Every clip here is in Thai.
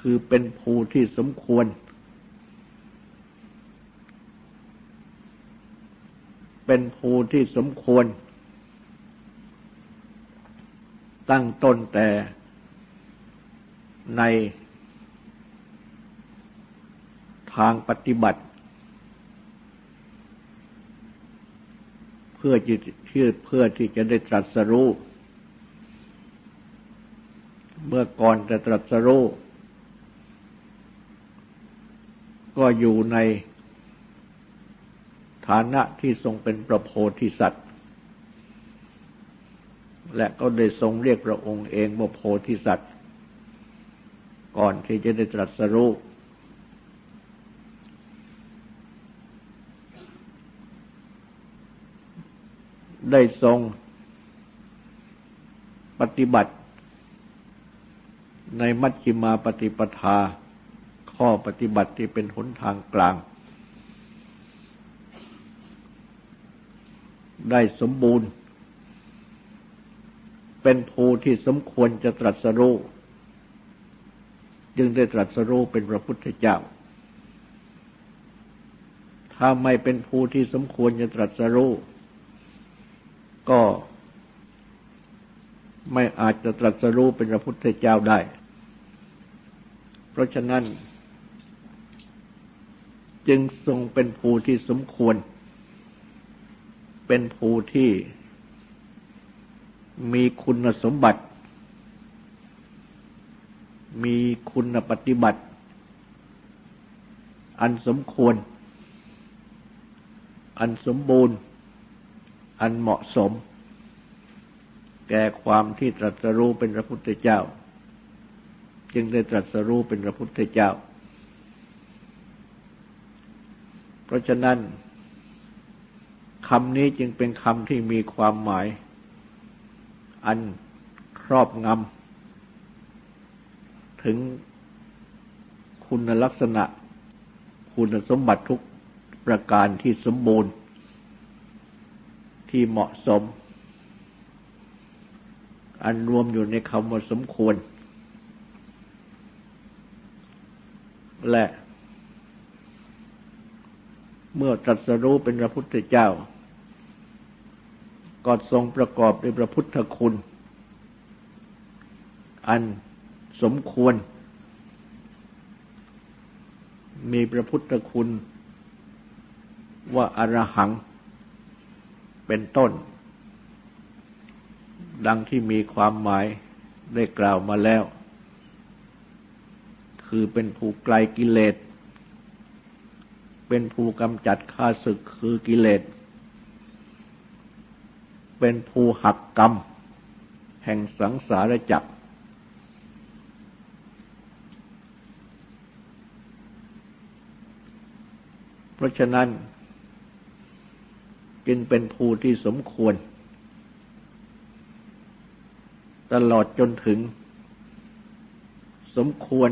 คือเป็นภูที่สมควร เป็นภูที่สมควร ตั้งต้นแต่ในทางปฏิบัติ เพื่อที่เพื่อที่จะได้ตรัสรู้ เมื่อก่อนจะตรัสรู้ ก็อยู่ในฐานะที่ทรงเป็นประโพธิสัตว์ และก็ได้ทรงเรียกพระองค์เองว่าโพธิสัตว์ ก่อนที่จะได้ตรัสรู้ได้ทรงปฏิบัติในมัชฌิมาปฏิปทา ข้อปฏิบัติที่เป็นหนทางกลาง ได้สมบูรณ์ เป็นภูที่สมควรจะตรัสรู้จึงได้ตรัสรู้เป็นพระพุทธเจ้า ถ้าไม่เป็นภูที่สมควรจะตรัสรู้ก็ไม่อาจจะตรัสรู้เป็นพระพุทธเจ้าได้ เพราะฉะนั้น จึงทรงเป็นภูที่สมควร เป็นภูที่มีคุณสมบัติ มีคุณปฏิบัติ อันสมควร อันสมบูรณ์ อันเหมาะสม แก่ความที่ตรัสรู้เป็นพระพุทธเจ้า จึงได้ตรัสรู้เป็นพระพุทธเจ้า เพราะฉะนั้นคำนี้จึงเป็นคำที่มีความหมาย อันครอบงำถึงคุณลักษณะ คุณสมบัติทุกประการที่สมบูรณ์ ที่เหมาะสม อันรวมอยู่ในคำว่าสมควร และ เมื่อตรัสรู้เป็นพระพุทธเจ้า ก็ทรงประกอบด้วยพระพุทธคุณ อันสมควร มีพระพุทธคุณว่าอรหังเป็นต้น ดังที่มีความหมายได้กล่าวมาแล้ว คือเป็นผู้ไกลกิเลส เป็นผู้กำจัดข้าศึกคือกิเลส เป็นผู้หักกรรม แห่งสังสารจักร เพราะฉะนั้นจึงเป็นผู้ที่สมควร ตลอดจนถึง สมควร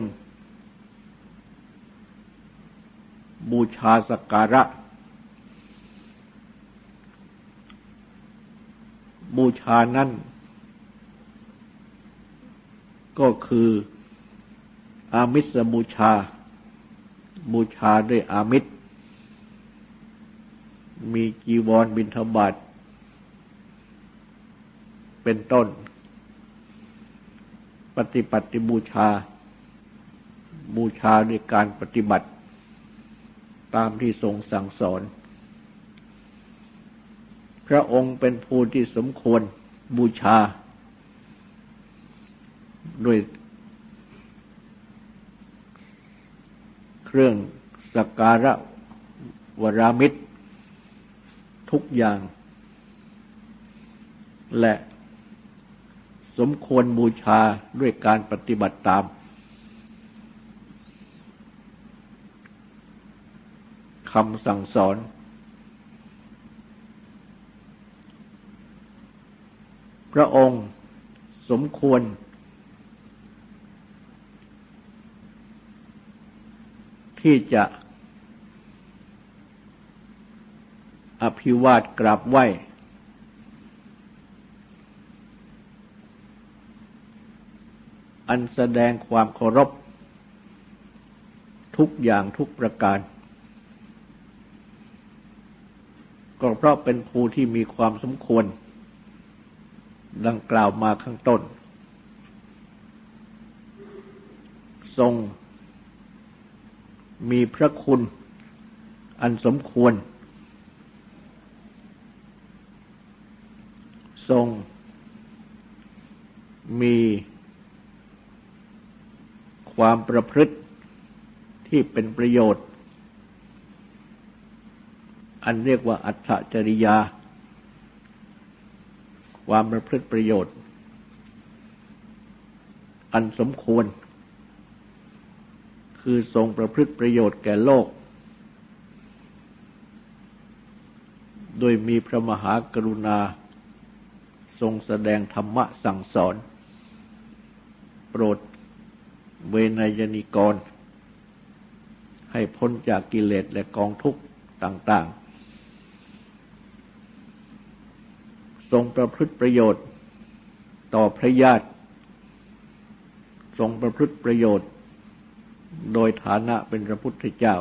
บูชาสักการะ บูชานั้นก็คืออามิสบูชา บูชาด้วยอามิตรมีจีวรบิณฑบาตเป็นต้น ปฏิปัติบูชา บูชาด้วยการปฏิบัติ ตามที่ทรงสั่งสอน พระองค์เป็นผู้ที่สมควรบูชา ด้วยเครื่องสักการะวรามิตร ทุกอย่าง และสมควรบูชาด้วยการปฏิบัติตามำสั่งสอน พระองค์สมควร ที่จะอภิวาทกราบไหว้ อันแสดงความเคารพ ทุกอย่างทุกประการ ก็เพราะเป็นภูที่มีความสมควร ดังกล่าวมาข้างต้น ทรง มีพระคุณอันสมควร ทรง มีความประพฤติที่เป็นประโยชน์ อันเรียกว่าอัตจริยา ความประพฤติประโยชน์ อันสมควร คือทรงประพฤติประโยชน์แก่โลก โดยมีพระมหากรุณา ทรงแสดงธรรมะสั่งสอน โปรดเวนยนิกร ให้พ้นจากกิเลสและกองทุกข์ต่าง ๆ ทรงประพฤติประโยชน์ ต่อพระญาติ ทรงประพฤติประโยชน์ โดยฐานะเป็นพระพุทธเจ้า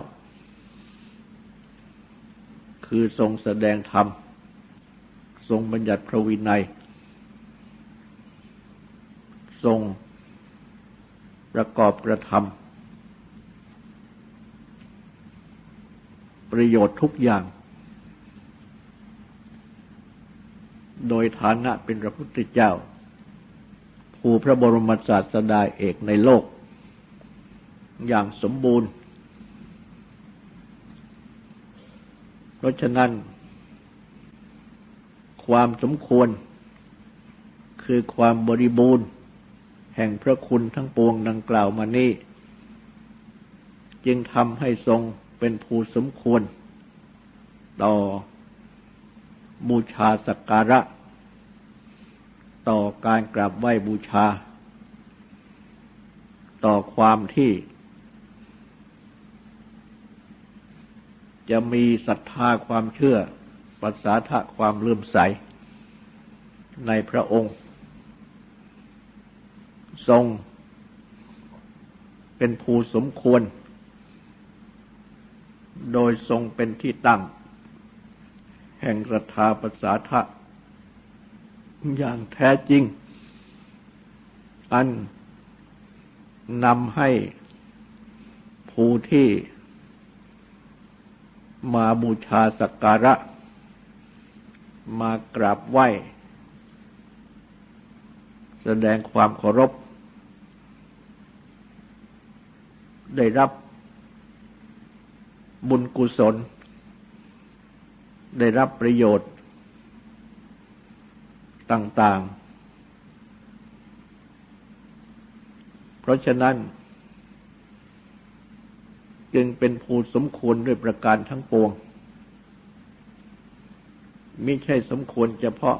คือทรงแสดงธรรม ทรงบัญญัติพระวินัย ทรงประกอบกระทำประโยชน์ทุกอย่าง โดยฐานะเป็นพระพุทธเจ้า ผู้พระบรมศาสดาเอกในโลก อย่างสมบูรณ์ เพราะฉะนั้น ความสมควร คือความบริบูรณ์ แห่งพระคุณทั้งปวงดังกล่าวมานี้ จึงทำให้ทรงเป็นผู้สมควร ต่อ บูชาสักการะ ต่อการกราบไหว้บูชา ต่อความที่ จะมีศรัทธาความเชื่อปัสสาทะความเลื่อมใส ในพระองค์ ทรง เป็นผู้สมควร โดยทรงเป็นที่ตั้ง แห่งศรัทธาปัสสาทะอย่างแท้จริง อันนำให้ผู้ที่มาบูชาสักการะ มากราบไหว้ แสดงความเคารพ ได้รับบุญกุศล ได้รับประโยชน์ต่างๆ เพราะฉะนั้น จึงเป็นภูสมควรด้วยประการทั้งปวงไม่ใช่สมควรเฉพาะ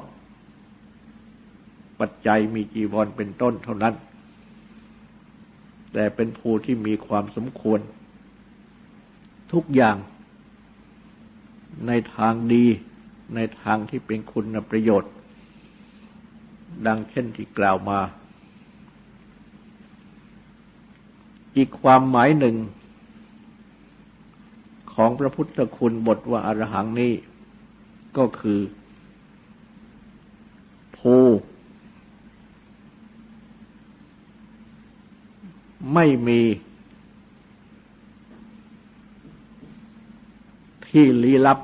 ปัจจัยมีจีวรเป็นต้นเท่านั้น แต่เป็นภูที่มีความสมควร ทุกอย่าง ในทางดี ในทางที่เป็นคุณประโยชน์ ดังเช่นที่กล่าวมา อีกความหมายหนึ่ง ของพระพุทธคุณบทว่าอารหังนี้ ก็คือภูไม่มีที่ลี้ลับ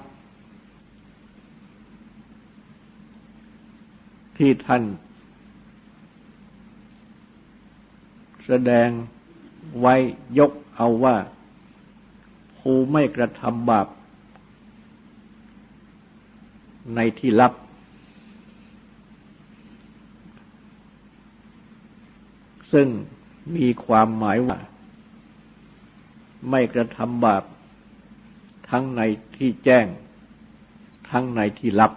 ที่ท่านแสดงไว้ยกเอาว่า ผู้ไม่กระทำบาปในที่ลับ ซึ่งมีความหมายว่า ไม่กระทำบาปทั้งในที่แจ้ง ทั้งในที่ลับ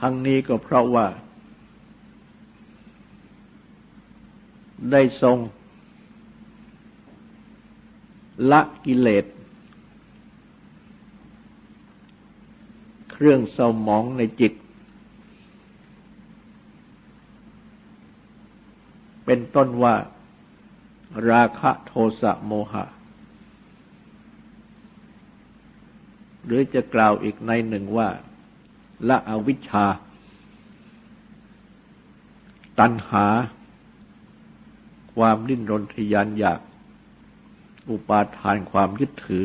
ทั้งนี้ก็เพราะว่า ได้ทรง ละกิเลส เครื่องเศร้าหมองในจิต เป็นต้นว่า ราคะโทสะโมหะ หรือจะกล่าวอีกในหนึ่งว่า และอวิชชา ตัณหา ความดิ้นรนทยานอยาก อุปาทานความยึดถือ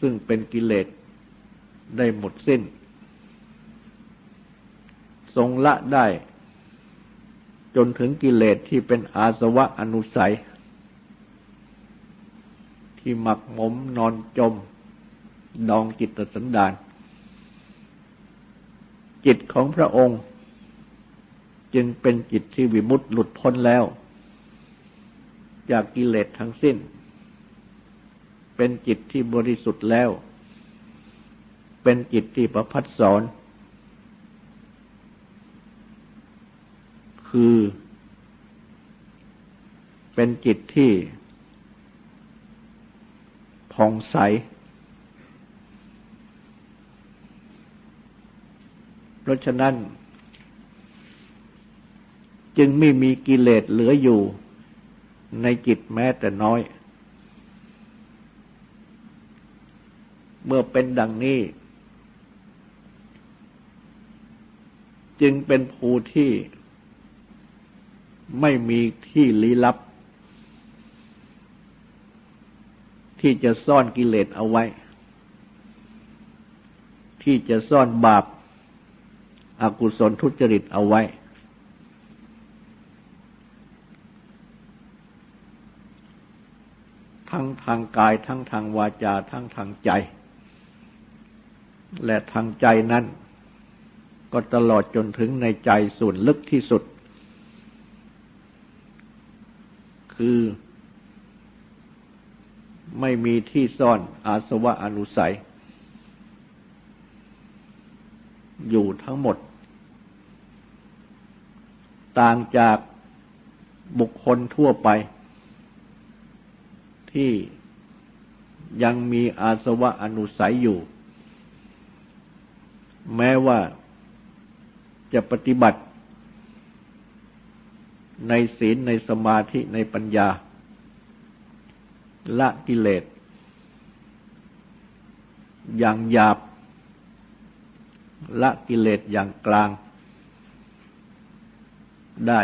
ซึ่งเป็นกิเลสได้หมดสิ้น ทรงละได้ จนถึงกิเลสที่เป็นอาสวะอนุสัย ที่หมักหมมนอนจม ดองจิตสันดาน จิตของพระองค์ จึงเป็นจิตที่วิมุตต์หลุดพ้นแล้ว จากกิเลสทั้งสิ้น เป็นจิตที่บริสุทธิ์แล้ว เป็นจิตที่ประพัดสอน คือเป็นจิตที่ผ่องใส เพ ราะฉะนั้น จึงไม่มีกิเลสเหลืออยู่ในจิตแม้แต่น้อย เมื่อเป็นดังนี้ จึงเป็นภูที่ไม่มีที่ลี้ลับ ที่จะซ่อนกิเลสเอาไว้ ที่จะซ่อนบาป อากุศลทุจริตเอาไว้ ทั้งทางกายทั้งทางวาจา ทั้งทางใจ และทางใจนั้น ก็ตลอดจนถึงในใจส่วนลึกที่สุด คือไม่มีที่ซ่อนอาสวะอนุสัย อยู่ทั้งหมด ต่างจากบุคคลทั่วไป ที่ยังมีอาสวะอนุสัยอยู่ แม้ว่าจะปฏิบัติ ในศีลในสมาธิในปัญญา ละกิเลส อย่างหยาบ ละกิเลสอย่างกลาง ได้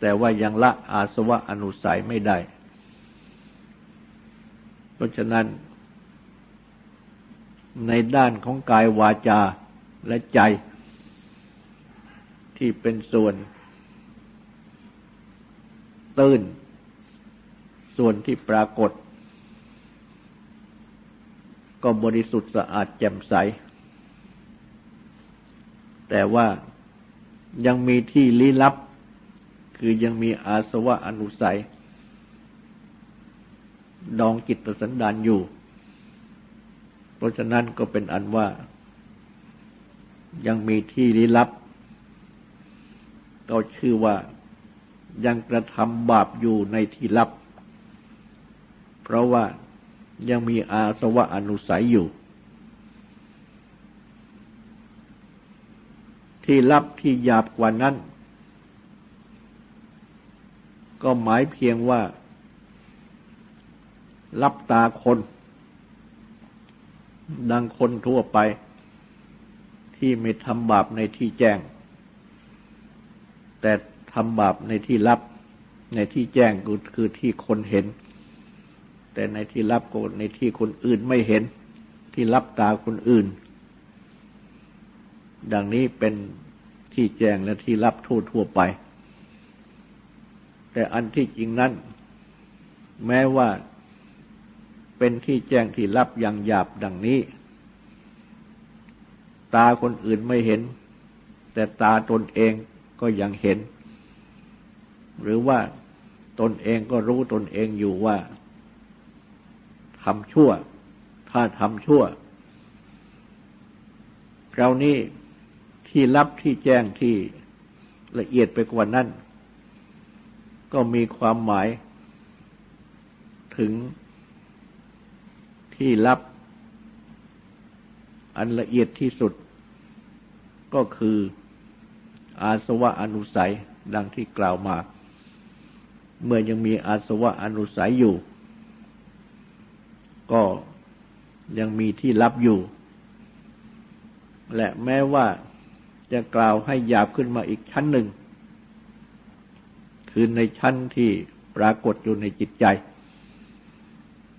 แต่ว่ายังละอาสวะอนุสัยไม่ได้ เพราะฉะนั้น ในด้านของกายวาจาและใจ ที่เป็นส่วน ตื้น ส่วนที่ปรากฏ ก็บริสุทธิ์สะอาดแจ่มใสแต่ว่า ยังมีที่ลี้ลับ คือยังมีอาสวะอนุสัย ดองจิตสันดานอยู่ เพราะฉะนั้นก็เป็นอันว่า ยังมีที่ลี้ลับ ก็ชื่อว่ายังกระทำบาปอยู่ในที่ลับ เพราะว่ายังมีอาสวะอนุสัยอยู่ ที่ลับที่หยาบกว่านั้น ก็หมายเพียงว่ารับตาคน ดังคนทั่วไป ที่ไม่ทำบาปในที่แจ้ง แต่ทำบาปในที่ลับ ในที่แจ้งก็คือที่คนเห็น แต่ในที่ลับก็ในที่คนอื่นไม่เห็น ที่รับตาคนอื่น ดังนี้เป็นที่แจ้งและที่รับทั่วทั่วไป แต่อันที่จริงนั้น แม้ว่าเป็นที่แจ้งที่รับอย่างหยาบดังนี้ ตาคนอื่นไม่เห็น แต่ตาตนเองก็ยังเห็น หรือว่าตนเองก็รู้ตนเองอยู่ว่าทำชั่ว ถ้าทำชั่วคราวนี้ ที่ลับที่แจ้งที่ละเอียดไปกว่านั้น ก็มีความหมาย ถึงที่ลับ อันละเอียดที่สุด ก็คืออาสวะอนุสัยดังที่กล่าวมา เมื่อยังมีอาสวะอนุสัยอยู่ ก็ยังมีที่ลับอยู่ และแม้ว่า จะกล่าวให้หยาบขึ้นมาอีกชั้นหนึ่ง คือในชั้นที่ปรากฏอยู่ในจิตใจ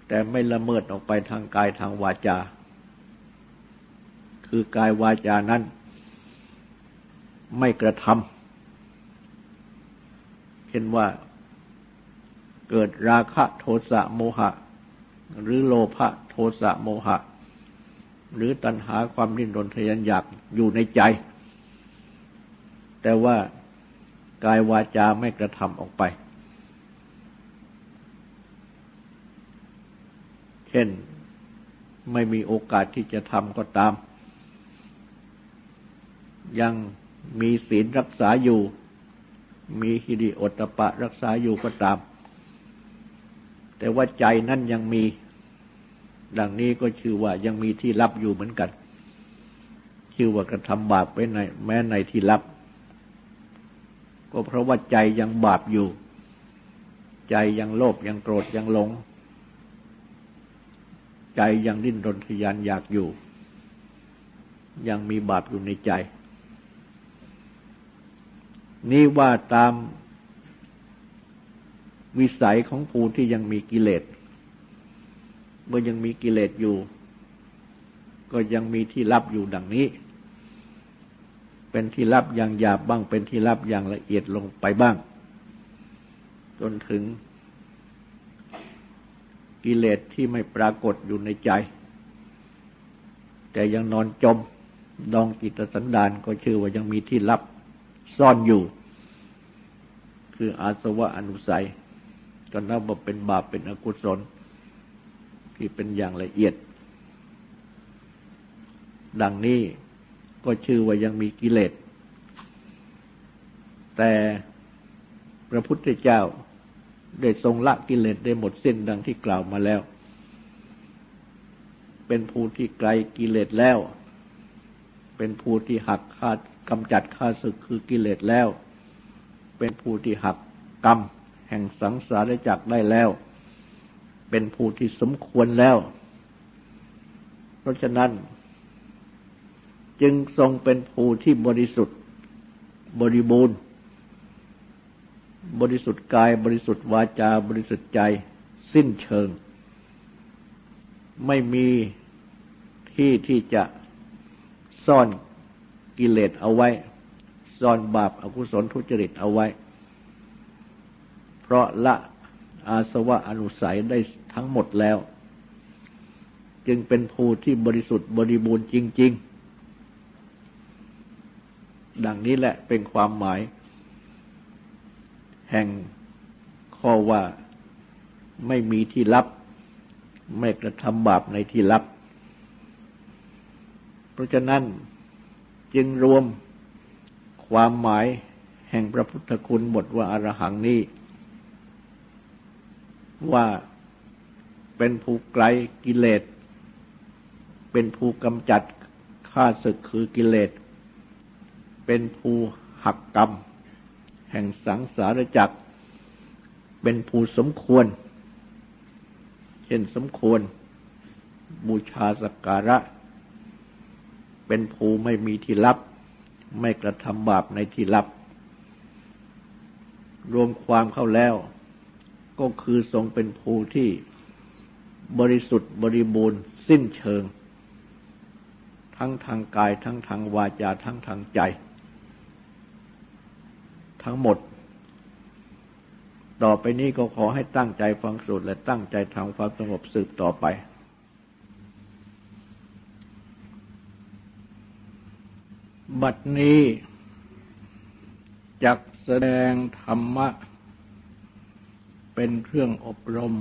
แต่ไม่ละเมิดออกไปทางกายทางวาจา คือกายวาจานั้น ไม่กระทำเช่นว่าเกิดราคะโทสะโมหะ หรือโลภะโทสะโมหะ หรือตัณหาความดิ้นรนทยันอยากอยู่ในใจ แต่ว่ากายวาจาไม่กระทำออกไป เช่นไม่มีโอกาสที่จะทำก็ตาม ยังมีศีลรักษาอยู่ มีฮิริโอตปะรักษาอยู่ก็ตาม แต่ว่าใจนั่นยังมี ดังนี้ก็ชื่อว่ายังมีที่รับอยู่เหมือนกัน ชื่อว่ากระทำบาปไปในแม้ในที่รับ ก็เพราะว่าใจยังบาปอยู่ ใจยังโลภยังโกรธยังหลง ใจยังดิ้นรนทยานอยากอยู่ ยังมีบาปอยู่ในใจ นี่ว่าตามวิสัยของผู้ที่ยังมีกิเลส เมื่อยังมีกิเลสอยู่ ก็ยังมีที่รับอยู่ดังนี้ เป็นที่ลับอย่างหยาบบ้าง เป็นที่ลับอย่างละเอียดลงไปบ้าง จนถึงกิเลสที่ไม่ปรากฏอยู่ในใจ แต่ยังนอนจมดองกิตสันดานก็ชื่อว่ายังมีที่ลับซ่อนอยู่ คืออาสวะอนุสัยก็นับว่าเป็นบาปเป็นอกุศล ที่เป็นอย่างละเอียด ดังนี้ ก็ชื่อว่ายังมีกิเลส แต่พระพุทธเจ้าได้ทรงละกิเลสได้หมดสิ้นดังที่กล่าวมาแล้ว เป็นผู้ที่ไกลกิเลสแล้ว เป็นผู้ที่หักขาดกำจัดข้าศึกคือกิเลสแล้ว เป็นผู้ที่หักกรรมแห่งสังสารจักรได้แล้ว เป็นผู้ที่สมควรแล้ว เพราะฉะนั้น จึงทรงเป็นภูที่บริสุทธิ์ บริบูรณ์ บริสุทธิ์กาย บริสุทธิ์วาจา บริสุทธิ์ใจ สิ้นเชิง ไม่มีที่ที่จะซ่อนกิเลสเอาไว้ ซ่อนบาปอากุศลทุจริตเอาไว้ เพราะละอาสวะอนุสัยได้ทั้งหมดแล้ว จึงเป็นภูที่บริสุทธิ์บริบูรณ์จริง ๆ ดังนี้แหละเป็นความหมาย แห่งข้อว่าไม่มีที่ลับ ไม่กระทำบาปในที่ลับ เพราะฉะนั้นจึงรวมความหมายแห่งพระพุทธคุณบทว่าอารหังนี้ ว่าเป็นผู้ไกลกิเลส เป็นผู้กำจัดข้าศึกคือกิเลส เป็นภูหักกรรม แห่งสังสารจักร เป็นภูสมควร เช่นสมควร บูชาสักการะ เป็นภูไม่มีที่ลับ ไม่กระทำบาปในที่ลับ รวมความเข้าแล้ว ก็คือทรงเป็นภูที่บริสุทธิ์บริบูรณ์ สิ้นเชิง ทั้งทางกายทั้งทางวาจาทั้งทางใจ ทั้งหมด ต่อไปนี้ก็ขอให้ตั้งใจฟังสูตรและตั้งใจทำความสงบสืบต่อไป บัดนี้จักแสดงธรรมะ เป็นเครื่องอบรม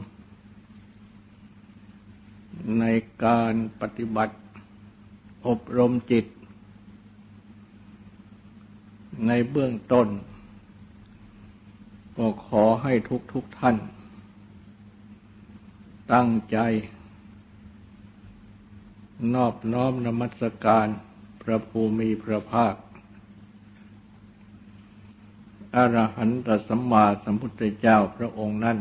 ในการปฏิบัติอบรมจิต ในเบื้องต้น ก็ขอให้ทุกทุกท่าน ตั้งใจ นอบน้อมนมัสการพระภูมิพระภาค อรหันตสัมมาสัมพุทธเจ้าพระองค์นั้น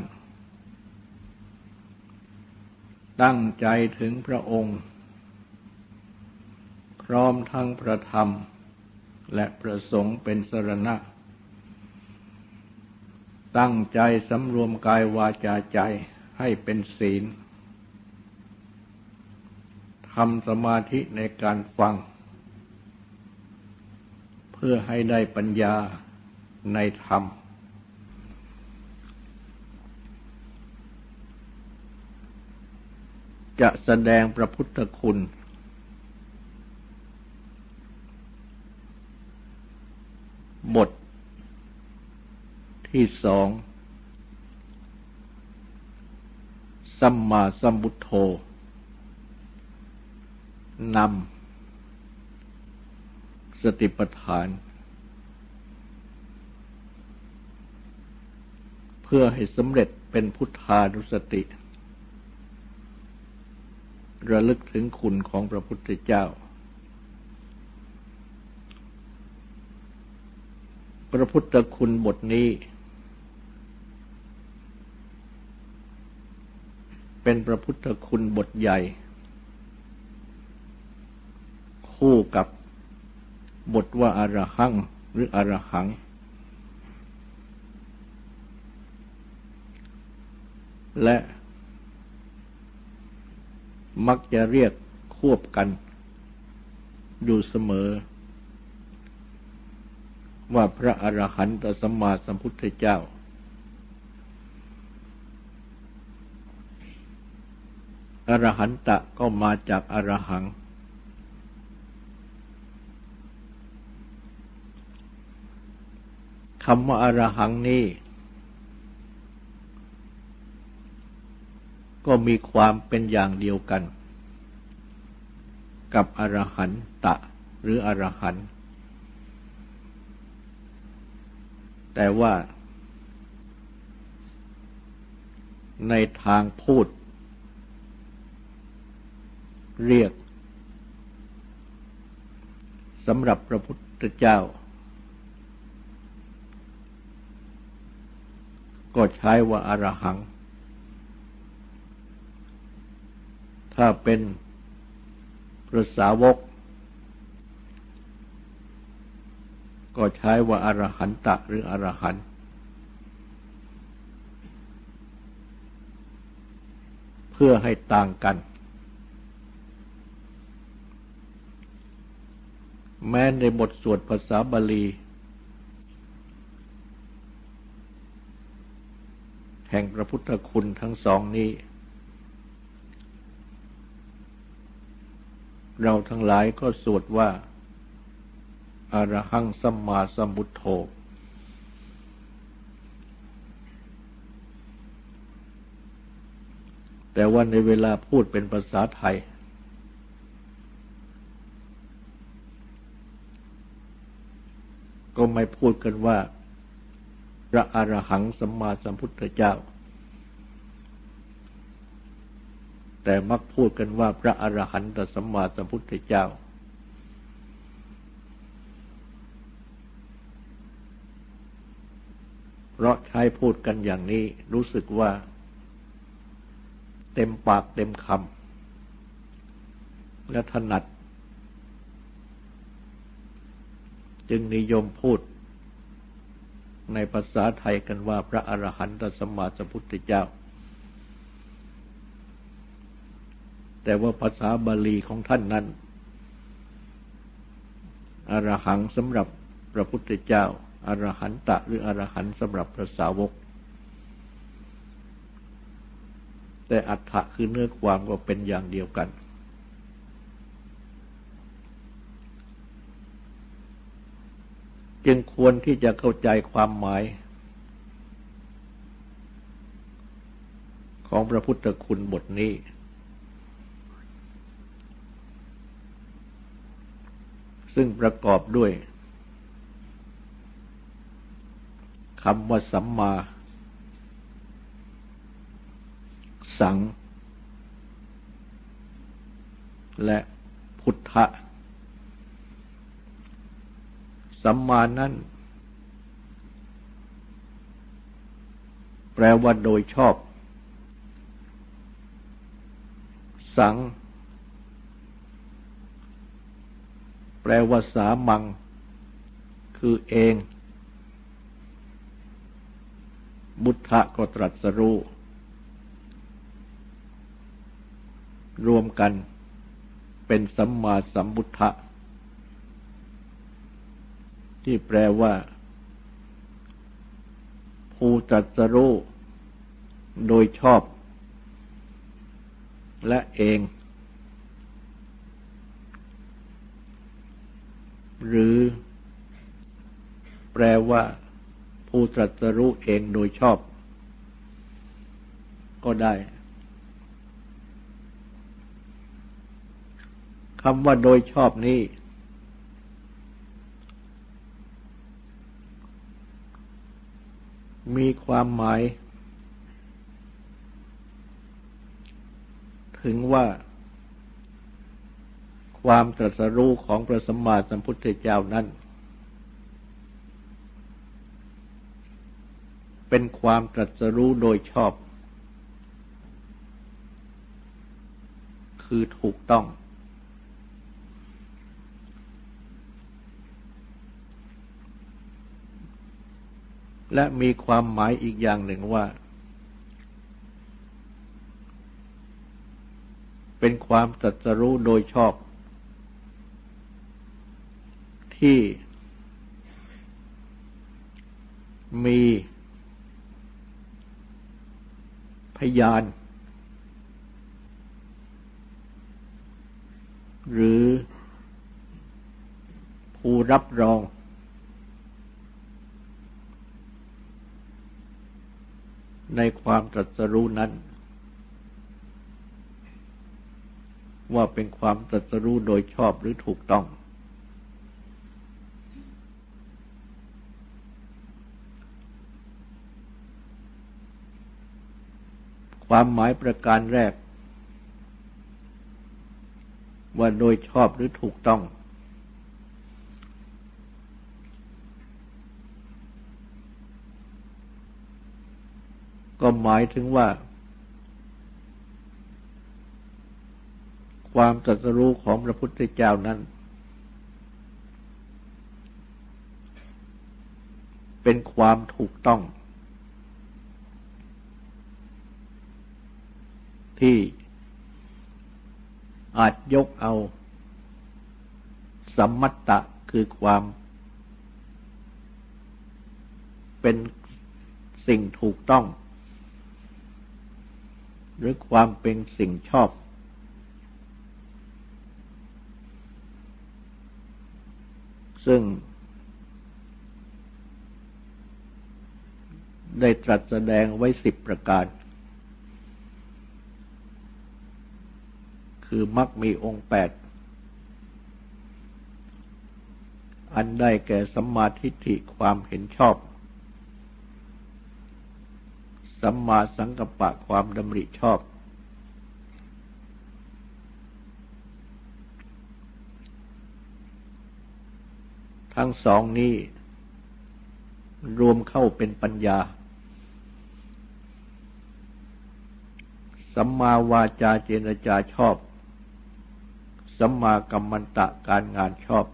ตั้งใจถึงพระองค์ พร้อมทั้งพระธรรม และประสงค์เป็นสรณะ ตั้งใจสำรวมกายวาจาใจให้เป็นศีลทำสมาธิในการฟัง เพื่อให้ได้ปัญญาในธรรม จะแสดงพระพุทธคุณ บท ที่สองสัมมาสัมพุทโธนำสติปัฏฐาน เพื่อให้สำเร็จเป็นพุทธานุสติ ระลึกถึงคุณของพระพุทธเจ้า พระพุทธคุณบทนี้ เป็นพระพุทธคุณบทใหญ่ คู่กับบทว่าอารหังหรืออารหัง และมักจะเรียกควบกัน อยู่เสมอ ว่าพระอรหันตสัมมาสัมพุทธเจ้า อรหันตะก็มาจากอรหัง คำว่าอรหังนี้ ก็มีความเป็นอย่างเดียวกัน กับอรหันตะหรืออรหันต์แต่ว่าในทางพูด เรียกสำหรับพระพุทธเจ้า ก็ใช้ว่าอารหัง ถ้าเป็นพระสาวก ก็ใช้ว่าอารหันตะหรืออรหันตเพื่อให้ต่างกัน แม้ในบทสวดภาษาบาลี แห่งพระพุทธคุณทั้งสองนี้ เราทั้งหลายก็สวดว่าอารหังสัมมาสัมพุทโธแต่ว่าในเวลาพูดเป็นภาษาไทย ก็ไม่พูดกันว่า พระอรหังสัมมาสัมพุทธเจ้า แต่มักพูดกันว่าพระอรหันตสัมมาสัมพุทธเจ้า เพราะใช้พูดกันอย่างนี้รู้สึกว่า เต็มปากเต็มคำและถนัด จึงนิยมพูด ในภาษาไทยกันว่าพระอรหันตสัมมาสัมพุทธเจ้า แต่ว่าภาษาบาลีของท่านนั้นอรหังสำหรับพระพุทธเจ้าอรหันตะหรืออรหันสำหรับพระสาวก แต่อัฏฐะคือเนื้อความก็เป็นอย่างเดียวกัน จึงควรที่จะเข้าใจความหมาย ของพระพุทธคุณบทนี้ ซึ่งประกอบด้วยคำว่าสัมมา สัง และพุทธะ สัมมานั้น แปลว่าโดยชอบ สัง แปลว่าสามัง คือเอง บุทธะก็ตรัสรู้ รวมกันเป็นสัมมาสัมพุทธะ ที่แปลว่า ผู้ตรัสรู้โดยชอบ และเอง หรือ แปลว่า ผู้ตรัสรู้เองโดยชอบ ก็ได้คำว่าโดยชอบนี้ มีความหมาย ถึงว่า ความตรัสรู้ของพระสัมมาสัมพุทธเจ้านั้น เป็นความตรัสรู้โดยชอบ คือถูกต้อง และมีความหมายอีกอย่างหนึ่งว่า เป็นความตรัสรู้โดยชอบ ที่มีพยาน หรือผู้รับรอง ในความตรัสรู้นั้น ว่าเป็นความตรัสรู้โดยชอบหรือถูกต้อง ความหมายประการแรก ว่าโดยชอบหรือถูกต้อง ก็หมายถึงว่า ความตรัสรู้ของพระพุทธเจ้านั้น เป็นความถูกต้อง ที่อาจยกเอาสัมมัตตะคือความเป็นสิ่งถูกต้อง หรือความเป็นสิ่งชอบ ซึ่ง ได้ตรัสแสดงไว้สิบประการ คือมักมีองค์แปด อันได้แก่สัมมาทิฏฐิความเห็นชอบ สัมมาสังกัปปะความดำริชอบ ทั้งสองนี้ รวมเข้าเป็นปัญญา สัมมาวาจาเจนจาชอบ สัมมากัมมันตะการงานชอบ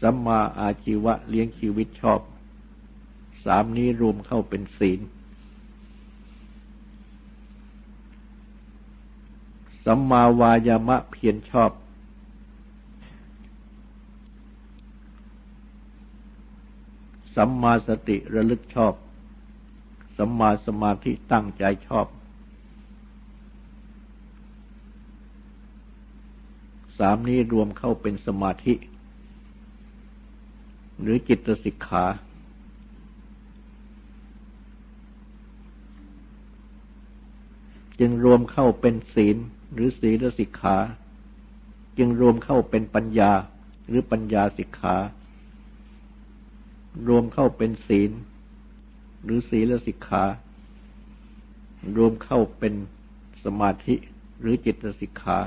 สัมมาอาชีวะเลี้ยงชีวิตชอบ สามนี้รวมเข้าเป็นศีล สัมมาวายามะเพียรชอบ สัมมาสติระลึกชอบ สัมมาสมาธิตั้งใจชอบ สามนี้รวมเข้าเป็นสมาธิ หรือจิตสิกขา จึงรวมเข้าเป็นศีลหรือศีลสิกขา จึงรวมเข้าเป็นปัญญาหรือปัญญาสิกขา รวมเข้าเป็นศีล หรือศีลสิกขา รวมเข้าเป็นสมาธิหรือจิตสิกขา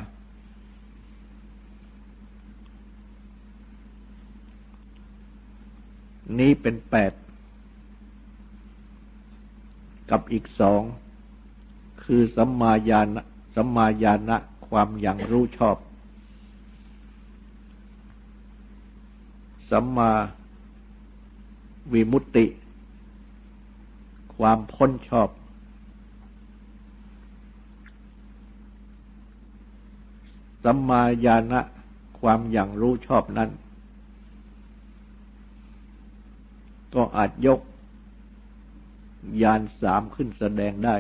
นี้เป็นแปดกับอีกสอง คือสัมมาญาณสัมมาญาณะความอย่างรู้ชอบ สัมมาวิมุตติ ความพ้นชอบ สัมมาญาณะความอย่างรู้ชอบนั้น ก็อาจยกยานสามขึ้นแสดงได้